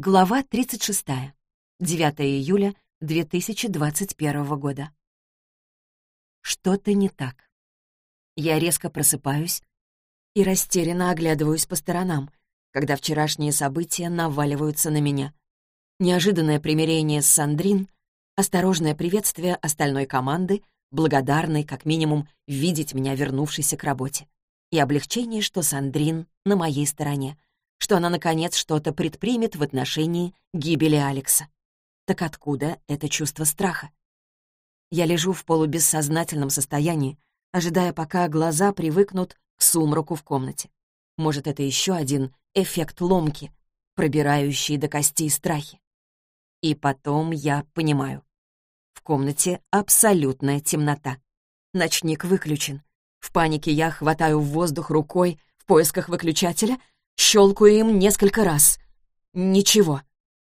Глава 36. 9 июля 2021 года. Что-то не так. Я резко просыпаюсь и растерянно оглядываюсь по сторонам, когда вчерашние события наваливаются на меня. Неожиданное примирение с Сандрин, осторожное приветствие остальной команды, благодарной, как минимум, видеть меня вернувшейся к работе. И облегчение, что Сандрин на моей стороне — что она, наконец, что-то предпримет в отношении гибели Алекса. Так откуда это чувство страха? Я лежу в полубессознательном состоянии, ожидая, пока глаза привыкнут к сумраку в комнате. Может, это еще один эффект ломки, пробирающий до костей страхи. И потом я понимаю. В комнате абсолютная темнота. Ночник выключен. В панике я хватаю в воздух рукой в поисках выключателя — Щелкаю им несколько раз. Ничего.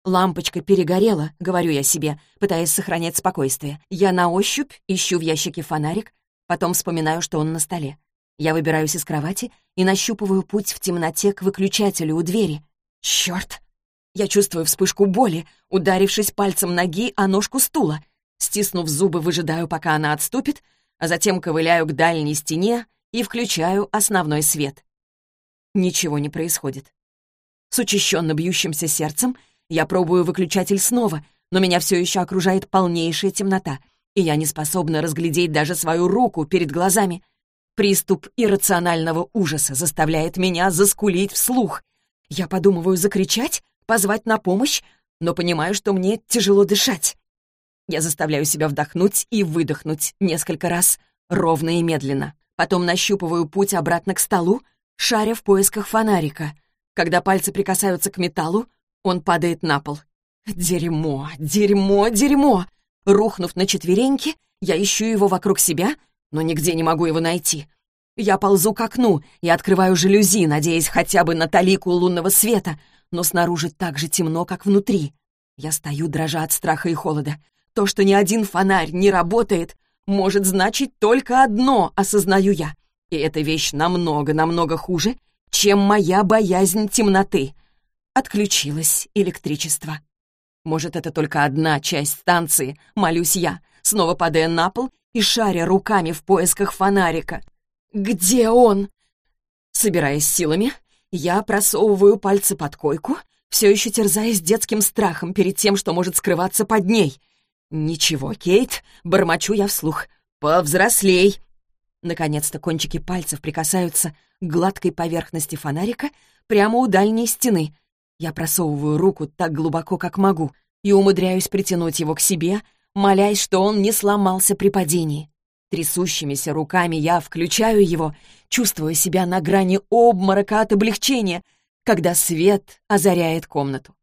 Лампочка перегорела, говорю я себе, пытаясь сохранять спокойствие. Я на ощупь ищу в ящике фонарик, потом вспоминаю, что он на столе. Я выбираюсь из кровати и нащупываю путь в темноте к выключателю у двери. Чёрт! Я чувствую вспышку боли, ударившись пальцем ноги о ножку стула. Стиснув зубы, выжидаю, пока она отступит, а затем ковыляю к дальней стене и включаю основной свет. Ничего не происходит. С учащенно бьющимся сердцем я пробую выключатель снова, но меня все еще окружает полнейшая темнота, и я не способна разглядеть даже свою руку перед глазами. Приступ иррационального ужаса заставляет меня заскулить вслух. Я подумываю закричать, позвать на помощь, но понимаю, что мне тяжело дышать. Я заставляю себя вдохнуть и выдохнуть несколько раз, ровно и медленно. Потом нащупываю путь обратно к столу, шаря в поисках фонарика. Когда пальцы прикасаются к металлу, он падает на пол. Дерьмо, дерьмо, дерьмо! Рухнув на четвереньки, я ищу его вокруг себя, но нигде не могу его найти. Я ползу к окну и открываю жалюзи, надеясь хотя бы на талику лунного света, но снаружи так же темно, как внутри. Я стою, дрожа от страха и холода. То, что ни один фонарь не работает, может значить только одно, осознаю я. И эта вещь намного-намного хуже, чем моя боязнь темноты. Отключилось электричество. Может, это только одна часть станции, молюсь я, снова падая на пол и шаря руками в поисках фонарика. «Где он?» Собираясь силами, я просовываю пальцы под койку, все еще терзаясь детским страхом перед тем, что может скрываться под ней. «Ничего, Кейт», — бормочу я вслух, — «повзрослей, Наконец-то кончики пальцев прикасаются к гладкой поверхности фонарика прямо у дальней стены. Я просовываю руку так глубоко, как могу, и умудряюсь притянуть его к себе, молясь, что он не сломался при падении. Трясущимися руками я включаю его, чувствуя себя на грани обморока от облегчения, когда свет озаряет комнату.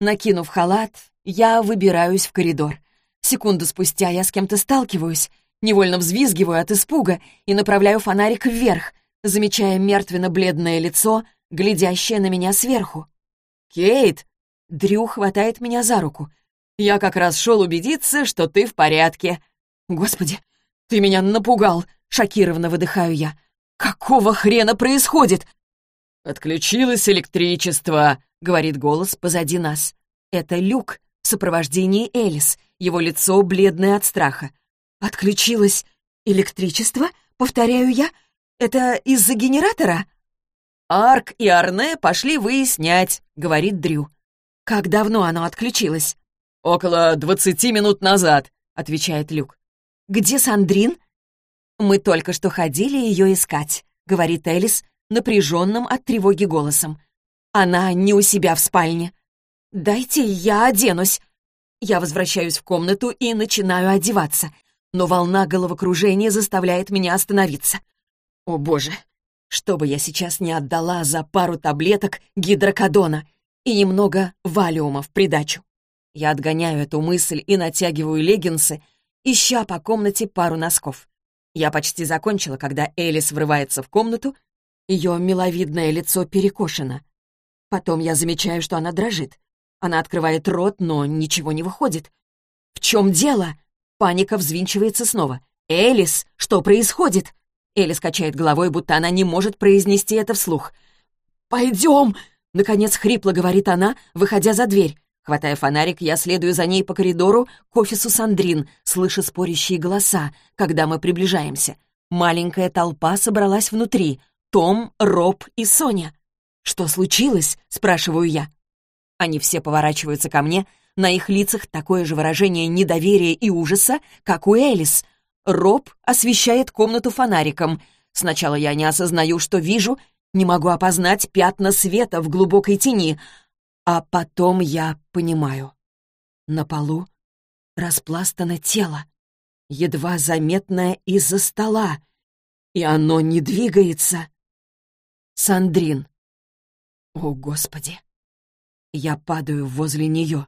Накинув халат, я выбираюсь в коридор. Секунду спустя я с кем-то сталкиваюсь, Невольно взвизгиваю от испуга и направляю фонарик вверх, замечая мертвенно-бледное лицо, глядящее на меня сверху. «Кейт!» Дрю хватает меня за руку. «Я как раз шел убедиться, что ты в порядке». «Господи, ты меня напугал!» — шокированно выдыхаю я. «Какого хрена происходит?» «Отключилось электричество», — говорит голос позади нас. Это Люк в сопровождении Элис, его лицо бледное от страха. «Отключилось электричество?» — повторяю я. «Это из-за генератора?» «Арк и Арне пошли выяснять», — говорит Дрю. «Как давно оно отключилось?» «Около двадцати минут назад», — отвечает Люк. «Где Сандрин?» «Мы только что ходили ее искать», — говорит Элис напряженным от тревоги голосом. «Она не у себя в спальне». «Дайте я оденусь». Я возвращаюсь в комнату и начинаю одеваться но волна головокружения заставляет меня остановиться. О боже, что бы я сейчас не отдала за пару таблеток гидрокодона и немного валиума в придачу. Я отгоняю эту мысль и натягиваю леггинсы, ища по комнате пару носков. Я почти закончила, когда Элис врывается в комнату, ее миловидное лицо перекошено. Потом я замечаю, что она дрожит. Она открывает рот, но ничего не выходит. «В чем дело?» Паника взвинчивается снова. «Элис, что происходит?» Элис качает головой, будто она не может произнести это вслух. «Пойдем!» Наконец хрипло говорит она, выходя за дверь. Хватая фонарик, я следую за ней по коридору к офису Сандрин, слыша спорящие голоса, когда мы приближаемся. Маленькая толпа собралась внутри. Том, Роб и Соня. «Что случилось?» — спрашиваю я. Они все поворачиваются ко мне. На их лицах такое же выражение недоверия и ужаса, как у Элис. Роб освещает комнату фонариком. Сначала я не осознаю, что вижу, не могу опознать пятна света в глубокой тени, а потом я понимаю. На полу распластано тело, едва заметное из-за стола, и оно не двигается. Сандрин. О, Господи! Я падаю возле нее.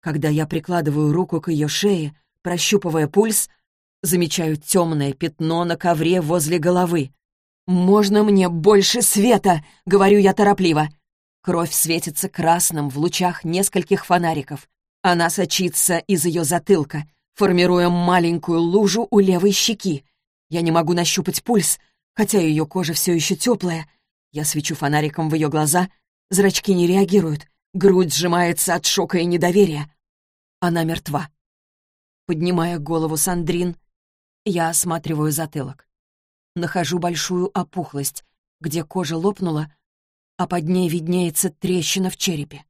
Когда я прикладываю руку к ее шее, прощупывая пульс, замечаю темное пятно на ковре возле головы. «Можно мне больше света?» — говорю я торопливо. Кровь светится красным в лучах нескольких фонариков. Она сочится из ее затылка, формируя маленькую лужу у левой щеки. Я не могу нащупать пульс, хотя ее кожа все еще теплая. Я свечу фонариком в ее глаза, зрачки не реагируют, грудь сжимается от шока и недоверия. Она мертва. Поднимая голову Сандрин, я осматриваю затылок. Нахожу большую опухлость, где кожа лопнула, а под ней виднеется трещина в черепе.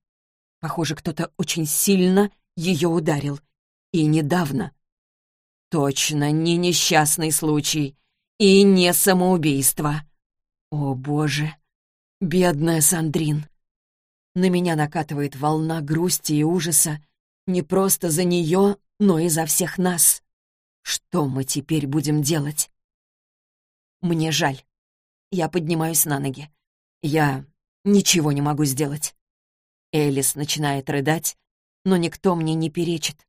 Похоже, кто-то очень сильно ее ударил. И недавно. Точно не несчастный случай. И не самоубийство. О, боже! Бедная Сандрин! На меня накатывает волна грусти и ужаса не просто за нее, но и за всех нас. Что мы теперь будем делать? Мне жаль. Я поднимаюсь на ноги. Я Ничего не могу сделать. Элис начинает рыдать, но никто мне не перечит.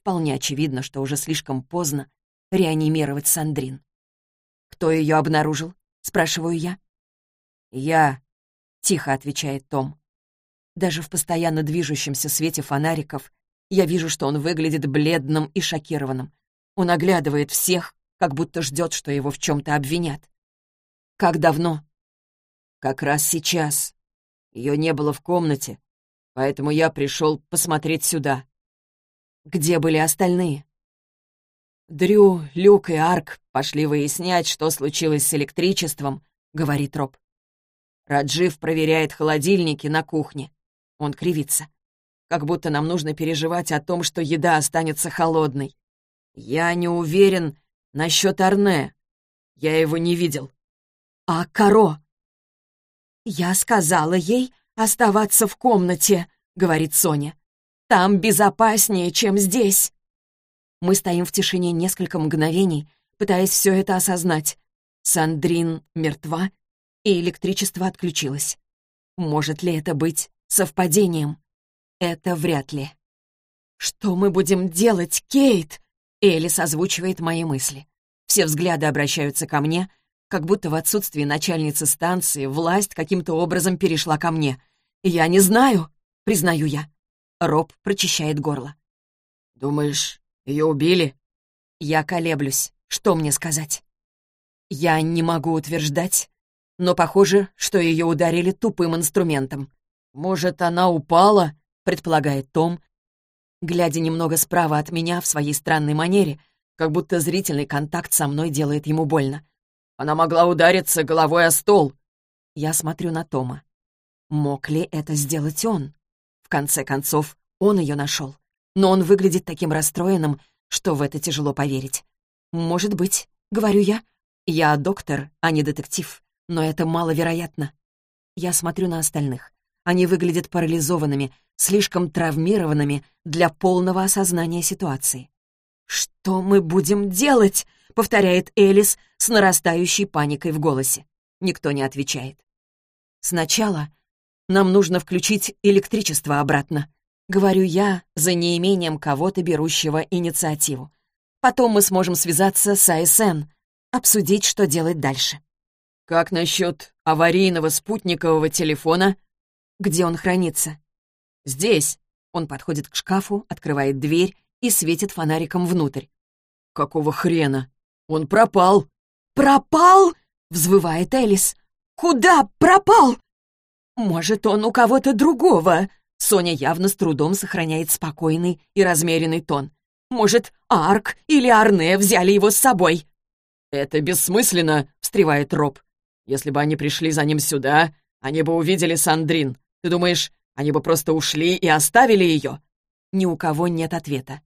Вполне очевидно, что уже слишком поздно реанимировать Сандрин. «Кто ее обнаружил?» — спрашиваю я. «Я», — тихо отвечает Том. Даже в постоянно движущемся свете фонариков я вижу, что он выглядит бледным и шокированным. Он оглядывает всех, как будто ждет, что его в чем-то обвинят. «Как давно?» «Как раз сейчас», ее не было в комнате, поэтому я пришел посмотреть сюда. Где были остальные? Дрю, Люк и Арк пошли выяснять, что случилось с электричеством, говорит Роб. Раджив проверяет холодильники на кухне. Он кривится. Как будто нам нужно переживать о том, что еда останется холодной. Я не уверен насчет Арне. Я его не видел. А Каро? «Я сказала ей оставаться в комнате», — говорит Соня. «Там безопаснее, чем здесь». Мы стоим в тишине несколько мгновений, пытаясь все это осознать. Сандрин мертва, и электричество отключилось. Может ли это быть совпадением? Это вряд ли. «Что мы будем делать, Кейт?» Элис озвучивает мои мысли. Все взгляды обращаются ко мне, как будто в отсутствии начальницы станции власть каким-то образом перешла ко мне. «Я не знаю», — признаю я. Роб прочищает горло. «Думаешь, ее убили?» Я колеблюсь. Что мне сказать? Я не могу утверждать, но похоже, что ее ударили тупым инструментом. «Может, она упала?» — предполагает Том, глядя немного справа от меня в своей странной манере, как будто зрительный контакт со мной делает ему больно. Она могла удариться головой о стол. Я смотрю на Тома. Мог ли это сделать он? В конце концов, он ее нашел. Но он выглядит таким расстроенным, что в это тяжело поверить. «Может быть», — говорю я. «Я доктор, а не детектив, но это маловероятно». Я смотрю на остальных. Они выглядят парализованными, слишком травмированными для полного осознания ситуации. «Что мы будем делать?» повторяет Элис с нарастающей паникой в голосе. Никто не отвечает. Сначала нам нужно включить электричество обратно. Говорю я за неимением кого-то, берущего инициативу. Потом мы сможем связаться с АСН, обсудить, что делать дальше. Как насчет аварийного спутникового телефона? Где он хранится? Здесь. Он подходит к шкафу, открывает дверь и светит фонариком внутрь. Какого хрена? «Он пропал!» «Пропал?» — взвывает Элис. «Куда пропал?» «Может, он у кого-то другого?» Соня явно с трудом сохраняет спокойный и размеренный тон. «Может, Арк или Арне взяли его с собой?» «Это бессмысленно», — встревает Роб. «Если бы они пришли за ним сюда, они бы увидели Сандрин. Ты думаешь, они бы просто ушли и оставили ее?» Ни у кого нет ответа.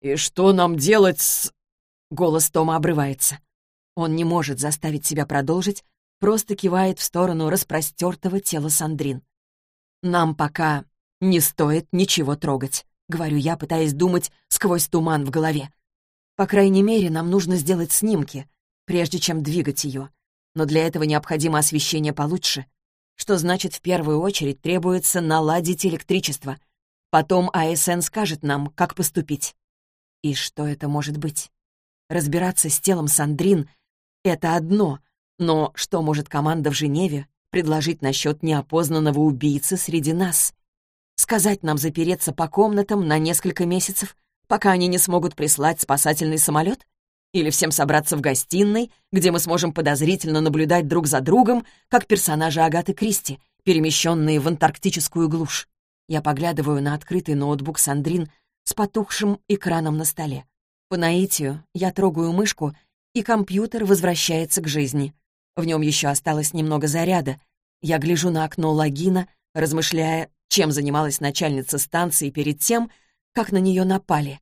«И что нам делать с...» Голос Тома обрывается. Он не может заставить себя продолжить, просто кивает в сторону распростертого тела Сандрин. «Нам пока не стоит ничего трогать», — говорю я, пытаясь думать сквозь туман в голове. «По крайней мере, нам нужно сделать снимки, прежде чем двигать ее. Но для этого необходимо освещение получше, что значит, в первую очередь требуется наладить электричество. Потом АСН скажет нам, как поступить. И что это может быть? Разбираться с телом Сандрин — это одно, но что может команда в Женеве предложить насчет неопознанного убийцы среди нас? Сказать нам запереться по комнатам на несколько месяцев, пока они не смогут прислать спасательный самолет? Или всем собраться в гостиной, где мы сможем подозрительно наблюдать друг за другом, как персонажи Агаты Кристи, перемещенные в антарктическую глушь? Я поглядываю на открытый ноутбук Сандрин с потухшим экраном на столе. По наитию я трогаю мышку, и компьютер возвращается к жизни. В нем еще осталось немного заряда. Я гляжу на окно логина, размышляя, чем занималась начальница станции перед тем, как на нее напали.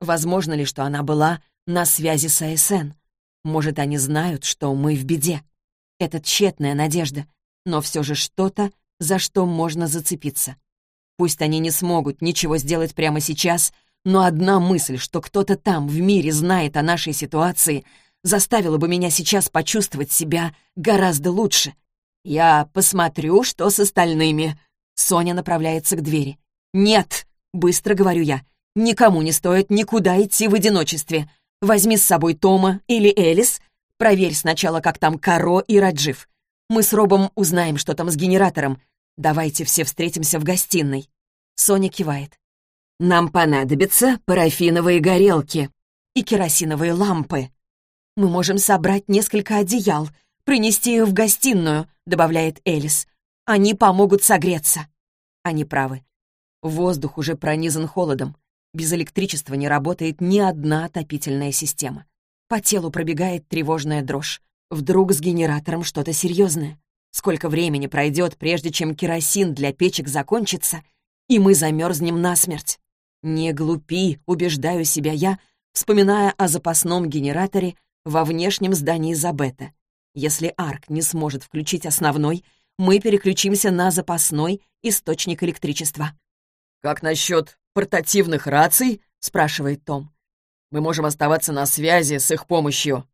Возможно ли, что она была на связи с АСН? Может, они знают, что мы в беде? Это тщетная надежда, но все же что-то, за что можно зацепиться. Пусть они не смогут ничего сделать прямо сейчас, но одна мысль, что кто-то там в мире знает о нашей ситуации, заставила бы меня сейчас почувствовать себя гораздо лучше. Я посмотрю, что с остальными. Соня направляется к двери. «Нет!» — быстро говорю я. «Никому не стоит никуда идти в одиночестве. Возьми с собой Тома или Элис. Проверь сначала, как там Каро и Раджив. Мы с Робом узнаем, что там с генератором. Давайте все встретимся в гостиной». Соня кивает. «Нам понадобятся парафиновые горелки и керосиновые лампы. Мы можем собрать несколько одеял, принести их в гостиную», — добавляет Элис. «Они помогут согреться». Они правы. Воздух уже пронизан холодом. Без электричества не работает ни одна отопительная система. По телу пробегает тревожная дрожь. Вдруг с генератором что-то серьезное. Сколько времени пройдет, прежде чем керосин для печек закончится, и мы замерзнем насмерть. Не глупи, убеждаю себя я, вспоминая о запасном генераторе во внешнем здании Забета. Если Арк не сможет включить основной, мы переключимся на запасной источник электричества. «Как насчет портативных раций?» — спрашивает Том. «Мы можем оставаться на связи с их помощью».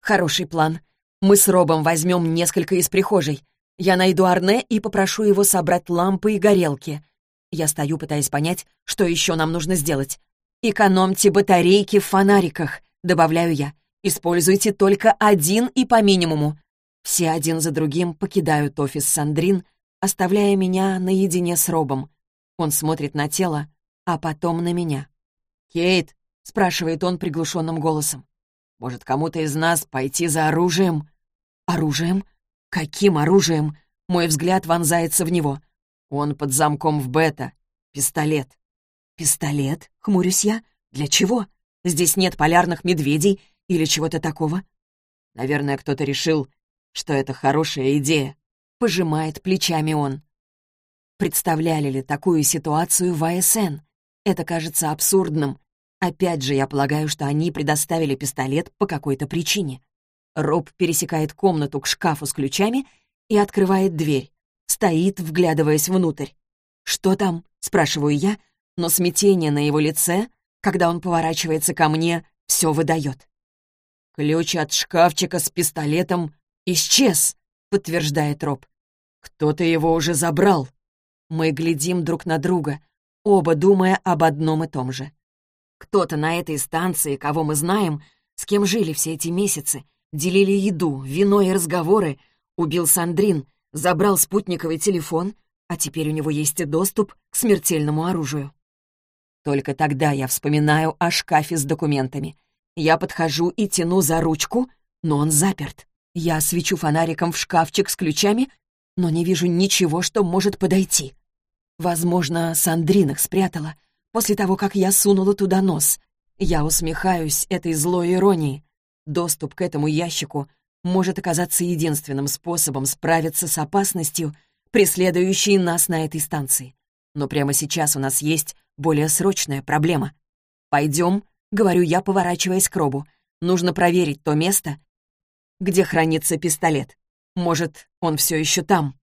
«Хороший план. Мы с Робом возьмем несколько из прихожей. Я найду Арне и попрошу его собрать лампы и горелки. Я стою, пытаясь понять, что еще нам нужно сделать. «Экономьте батарейки в фонариках», — добавляю я. «Используйте только один и по минимуму». Все один за другим покидают офис Сандрин, оставляя меня наедине с Робом. Он смотрит на тело, а потом на меня. «Кейт», — спрашивает он приглушенным голосом, «может, кому-то из нас пойти за оружием?» «Оружием? Каким оружием?» Мой взгляд вонзается в него. «Он под замком в бета. Пистолет». «Пистолет?» — хмурюсь я. «Для чего? Здесь нет полярных медведей или чего-то такого?» «Наверное, кто-то решил, что это хорошая идея», — пожимает плечами он. Представляли ли такую ситуацию в АСН? Это кажется абсурдным. Опять же, я полагаю, что они предоставили пистолет по какой-то причине. Роб пересекает комнату к шкафу с ключами и открывает дверь стоит, вглядываясь внутрь. «Что там?» — спрашиваю я, но смятение на его лице, когда он поворачивается ко мне, все выдает. «Ключ от шкафчика с пистолетом исчез», — подтверждает Роб. «Кто-то его уже забрал». Мы глядим друг на друга, оба думая об одном и том же. Кто-то на этой станции, кого мы знаем, с кем жили все эти месяцы, делили еду, вино и разговоры, убил Сандрин, забрал спутниковый телефон, а теперь у него есть и доступ к смертельному оружию. Только тогда я вспоминаю о шкафе с документами. Я подхожу и тяну за ручку, но он заперт. Я свечу фонариком в шкафчик с ключами, но не вижу ничего, что может подойти. Возможно, Сандрин их спрятала после того, как я сунула туда нос. Я усмехаюсь этой злой иронии. Доступ к этому ящику может оказаться единственным способом справиться с опасностью, преследующей нас на этой станции. Но прямо сейчас у нас есть более срочная проблема. «Пойдем», — говорю я, поворачиваясь к Робу. «Нужно проверить то место, где хранится пистолет. Может, он все еще там».